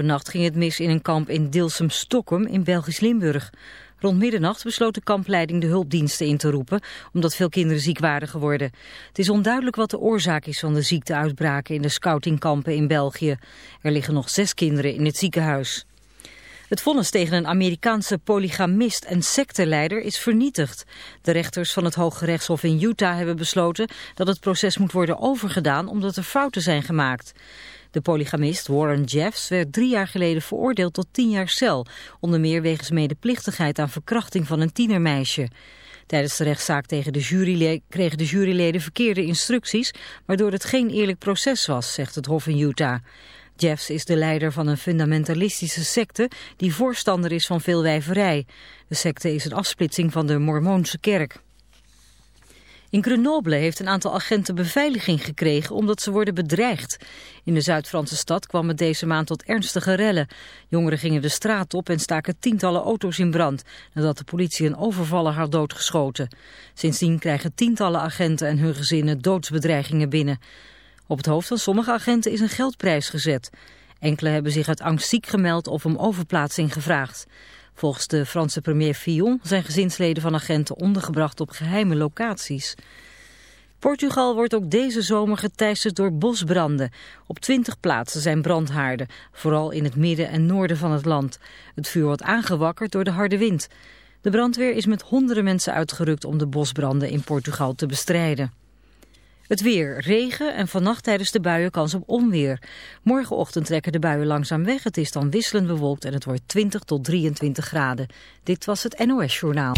Vannacht ging het mis in een kamp in Dilsum-Stokkum in Belgisch-Limburg. Rond middernacht besloot de kampleiding de hulpdiensten in te roepen, omdat veel kinderen ziek waren geworden. Het is onduidelijk wat de oorzaak is van de ziekteuitbraken in de scoutingkampen in België. Er liggen nog zes kinderen in het ziekenhuis. Het vonnis tegen een Amerikaanse polygamist en secteleider is vernietigd. De rechters van het Hooggerechtshof in Utah hebben besloten dat het proces moet worden overgedaan omdat er fouten zijn gemaakt. De polygamist Warren Jeffs werd drie jaar geleden veroordeeld tot tien jaar cel, onder meer wegens medeplichtigheid aan verkrachting van een tienermeisje. Tijdens de rechtszaak tegen de jury kregen de juryleden verkeerde instructies, waardoor het geen eerlijk proces was, zegt het Hof in Utah. Jeffs is de leider van een fundamentalistische secte die voorstander is van veelwijverij. De secte is een afsplitsing van de Mormoonse kerk. In Grenoble heeft een aantal agenten beveiliging gekregen omdat ze worden bedreigd. In de Zuid-Franse stad kwam het deze maand tot ernstige rellen. Jongeren gingen de straat op en staken tientallen auto's in brand... nadat de politie een overvaller had doodgeschoten. Sindsdien krijgen tientallen agenten en hun gezinnen doodsbedreigingen binnen. Op het hoofd van sommige agenten is een geldprijs gezet. Enkele hebben zich uit angst ziek gemeld of om overplaatsing gevraagd. Volgens de Franse premier Fillon zijn gezinsleden van agenten ondergebracht op geheime locaties. Portugal wordt ook deze zomer geteisterd door bosbranden. Op twintig plaatsen zijn brandhaarden, vooral in het midden en noorden van het land. Het vuur wordt aangewakkerd door de harde wind. De brandweer is met honderden mensen uitgerukt om de bosbranden in Portugal te bestrijden. Het weer, regen en vannacht tijdens de buien kans op onweer. Morgenochtend trekken de buien langzaam weg. Het is dan wisselend bewolkt en het wordt 20 tot 23 graden. Dit was het NOS Journaal.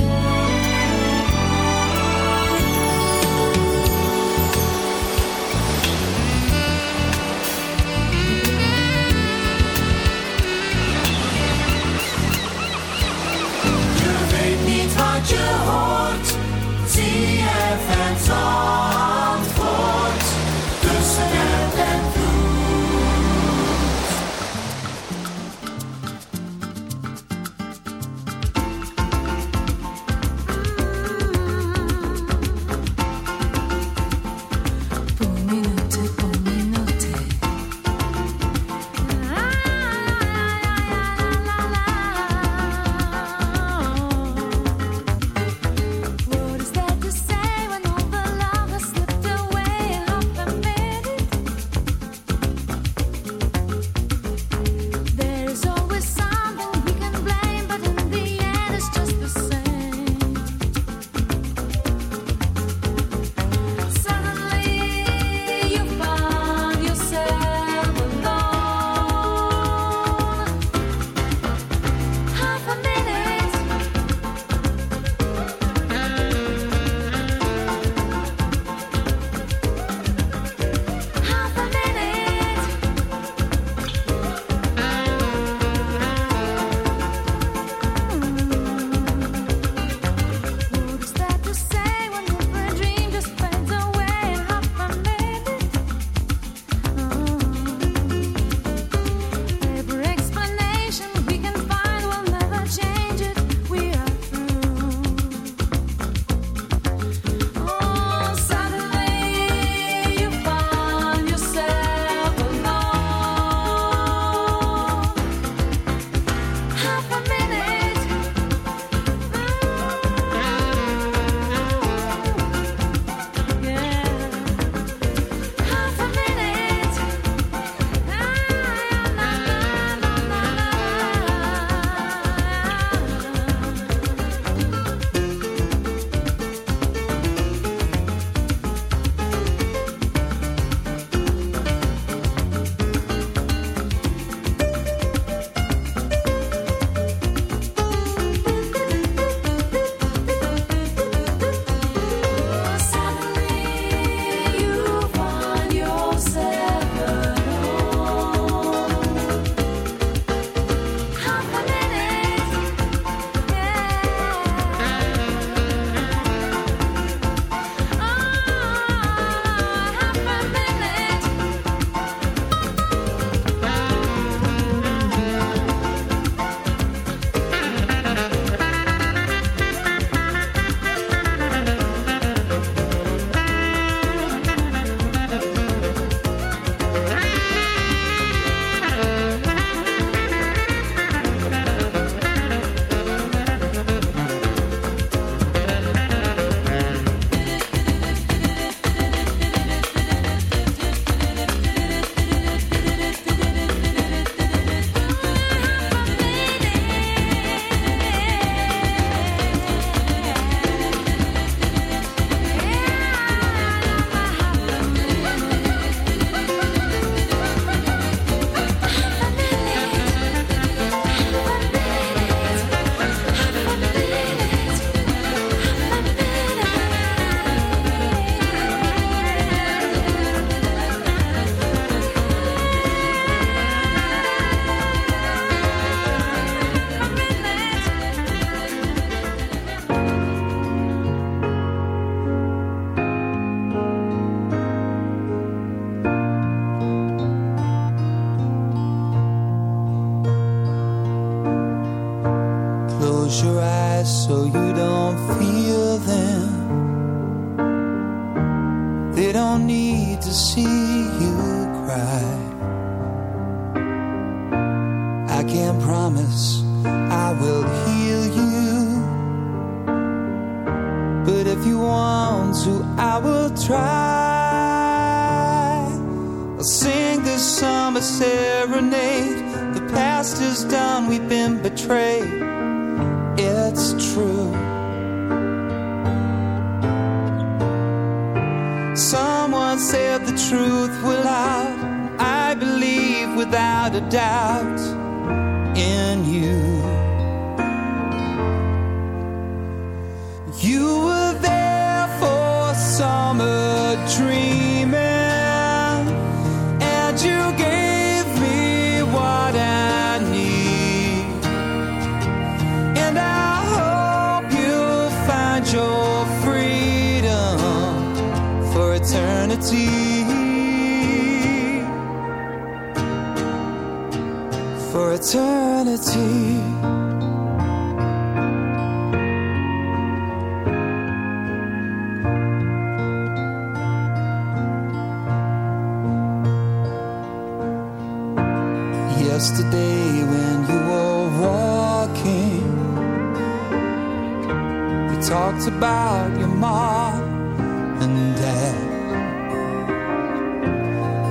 talked about your mom and dad.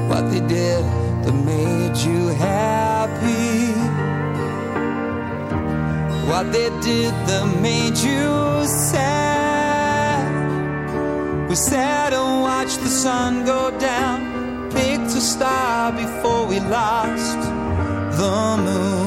What they did that made you happy. What they did that made you sad. We sat and watched the sun go down, picked a star before we lost the moon.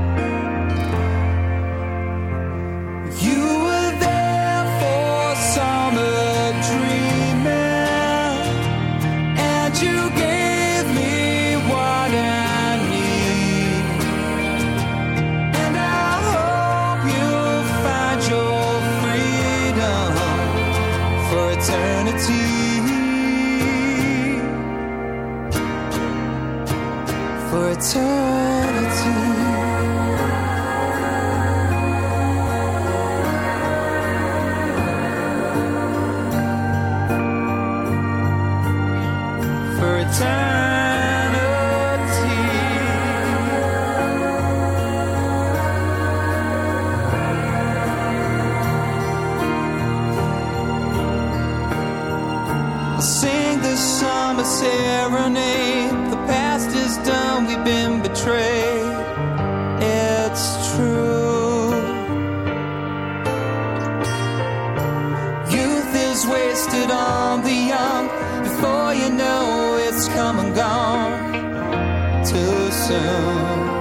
come and gone too soon.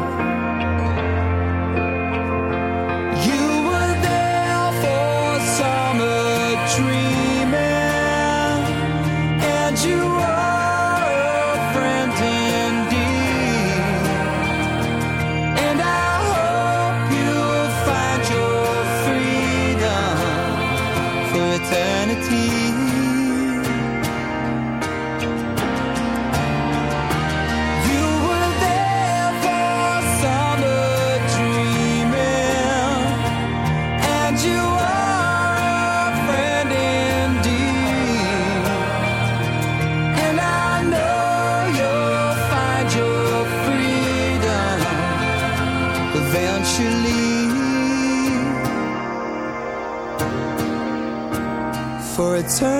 return.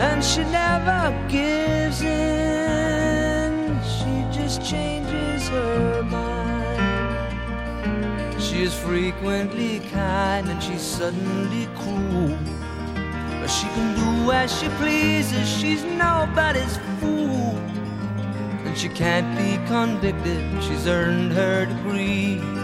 And she never gives in. She just changes her mind. She is frequently kind and she's suddenly cruel. But she can do as she pleases, she's nobody's fool. And she can't be convicted, she's earned her degree.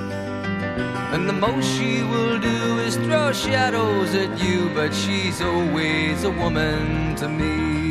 And the most she will do is throw shadows at you, but she's always a woman to me.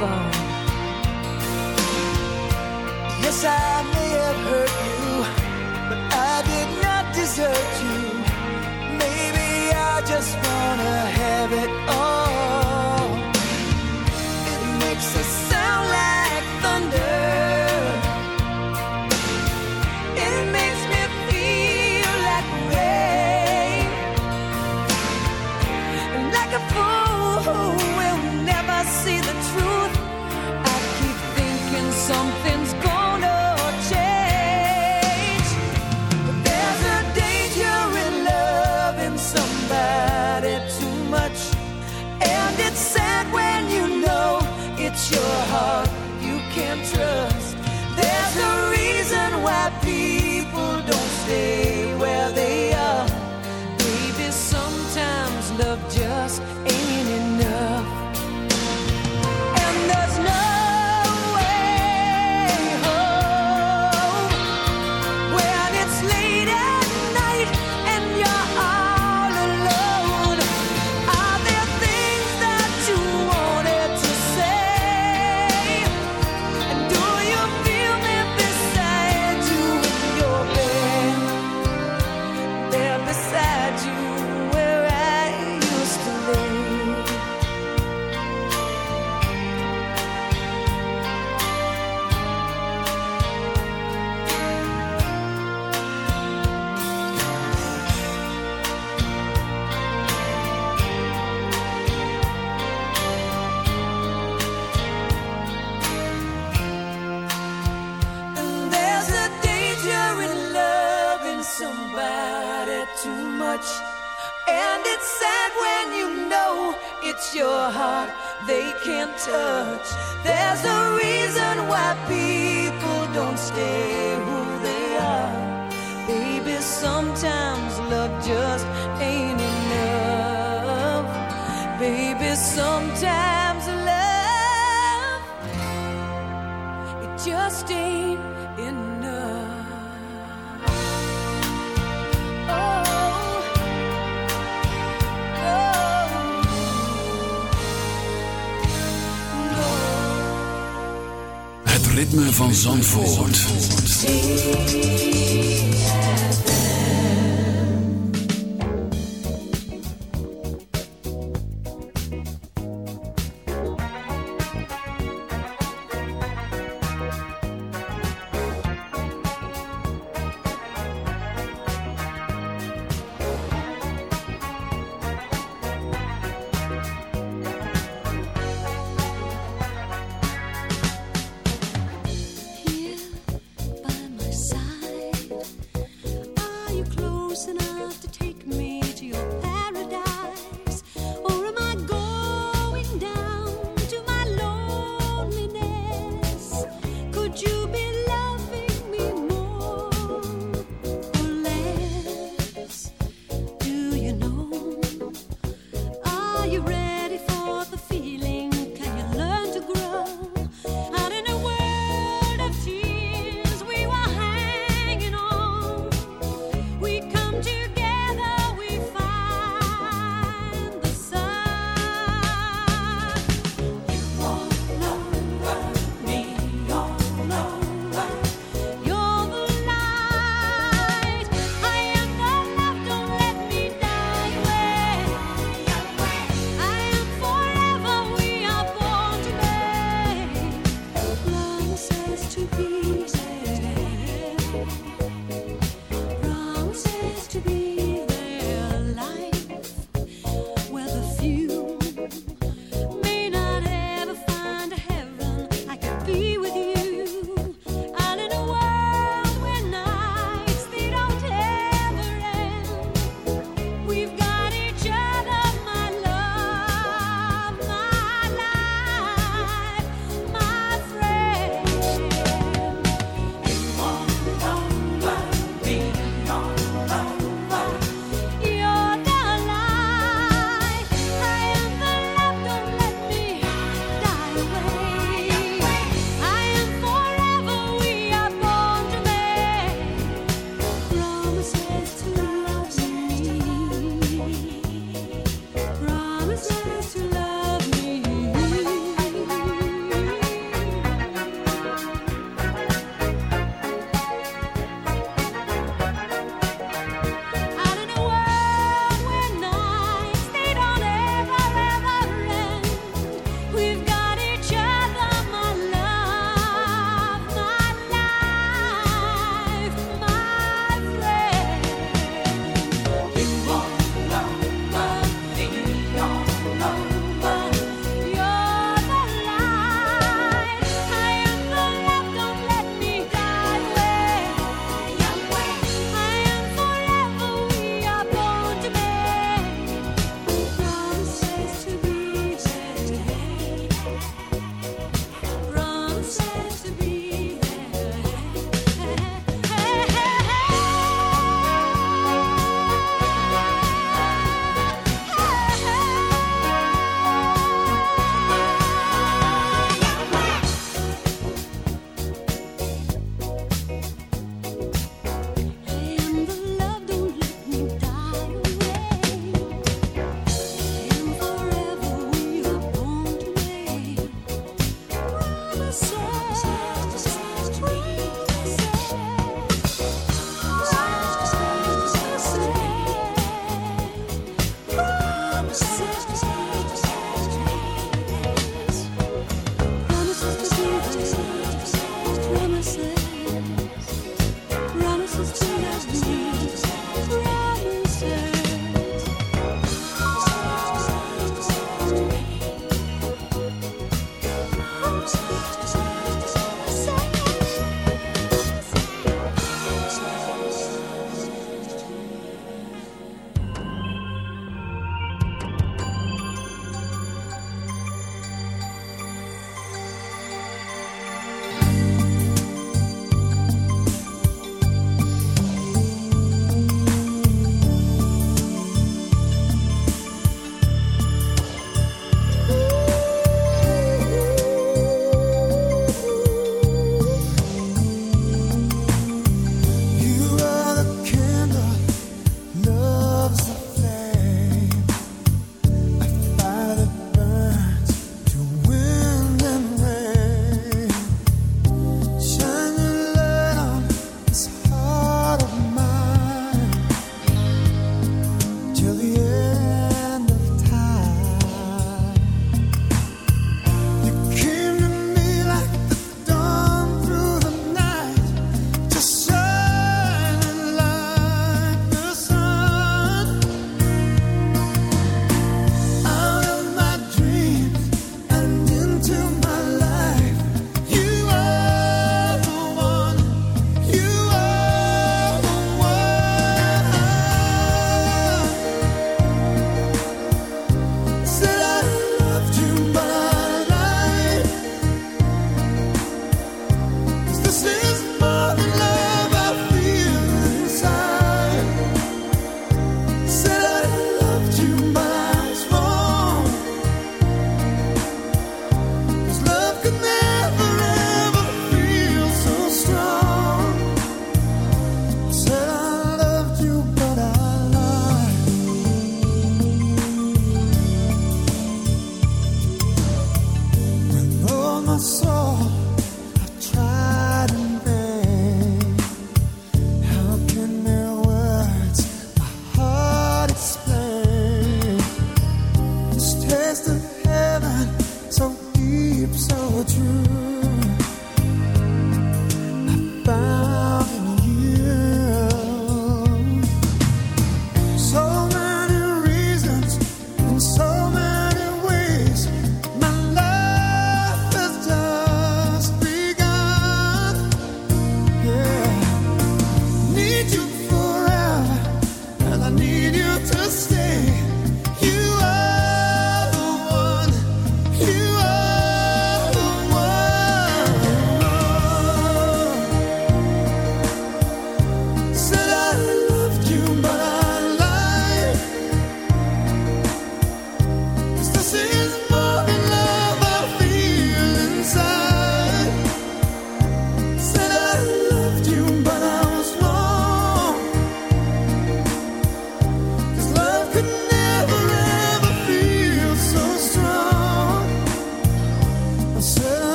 Fall. Yes, I may have hurt you, but I did not desert you. Maybe I just wanna have it van Zandvoort. Podcast.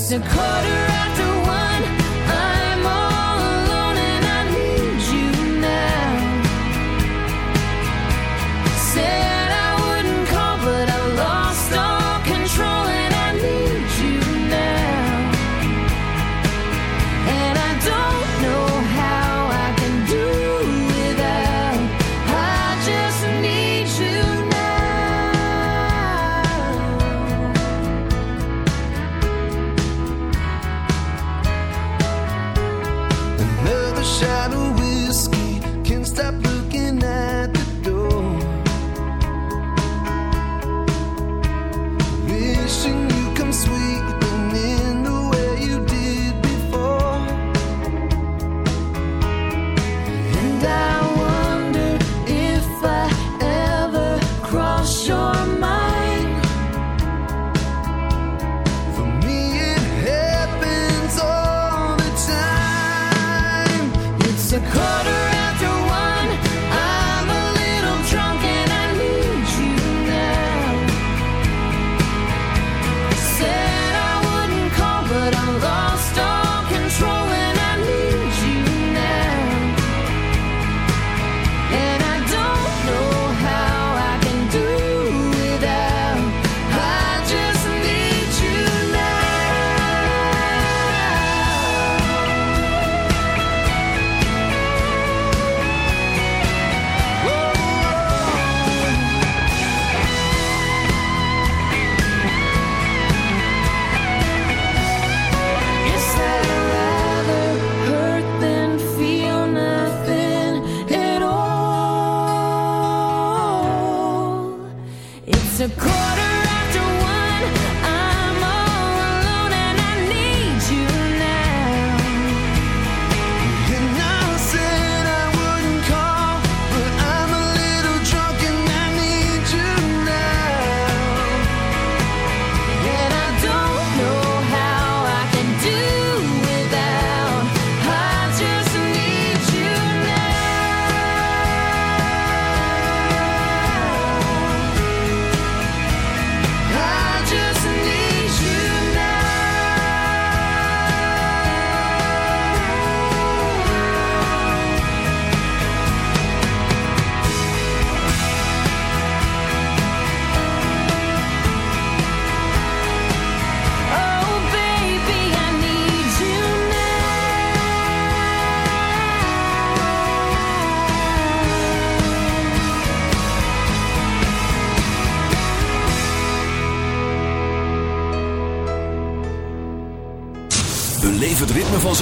It's a quarter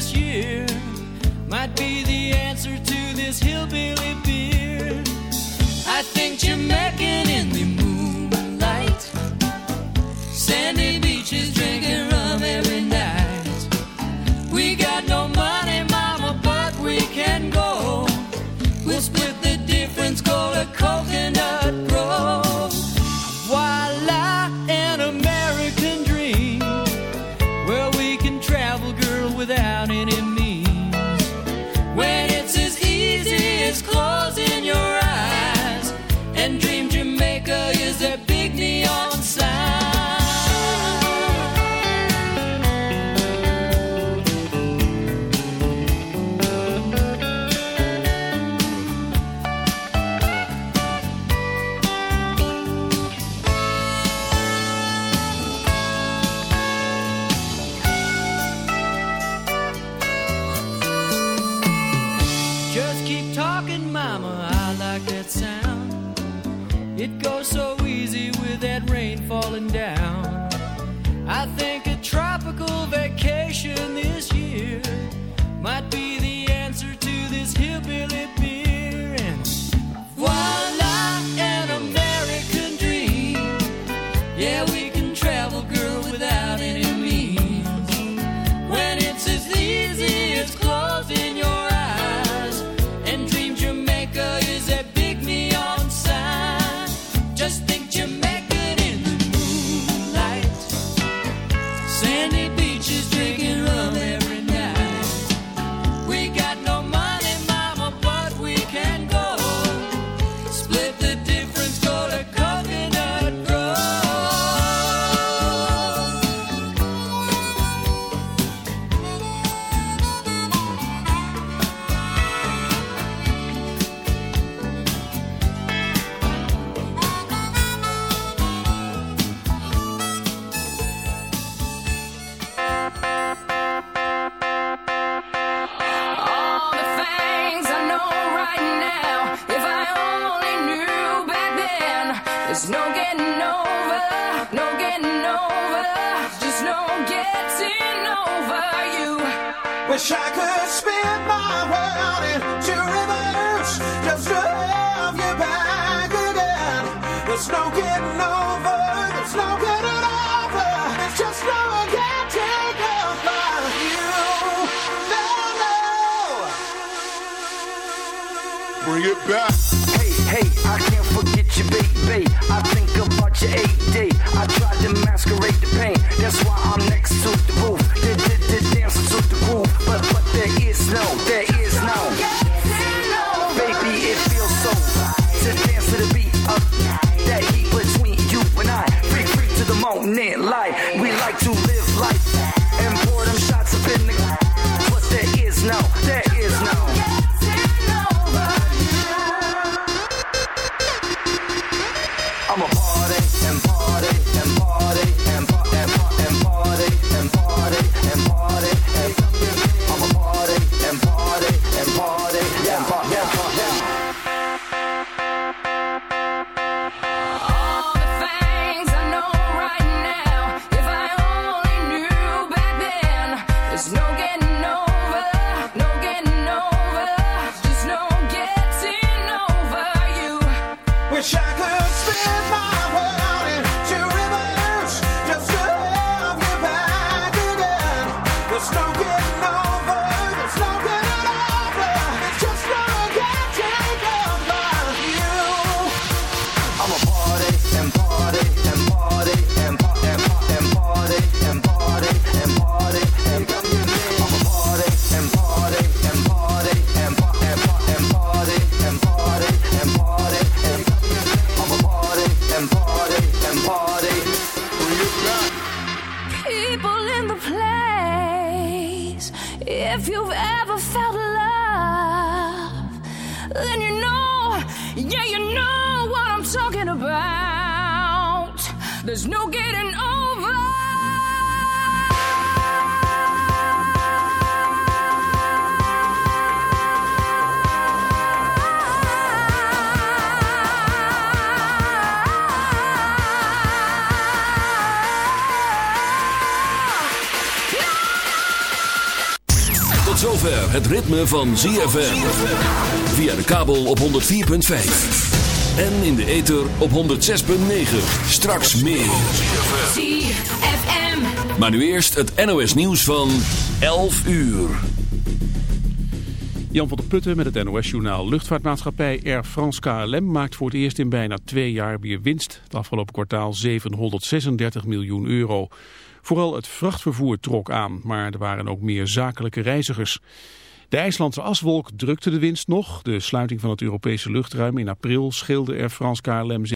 this year might be the answer to this hillbilly beer. I think you're making in the Het ritme van ZFM. Via de kabel op 104.5. En in de ether op 106.9. Straks meer. ZFM. Maar nu eerst het NOS nieuws van 11 uur. Jan van der Putten met het NOS-journaal. Luchtvaartmaatschappij Air France KLM maakt voor het eerst in bijna twee jaar weer winst. Het afgelopen kwartaal 736 miljoen euro. Vooral het vrachtvervoer trok aan, maar er waren ook meer zakelijke reizigers. De IJslandse aswolk drukte de winst nog. De sluiting van het Europese luchtruim in april scheelde er Frans KLM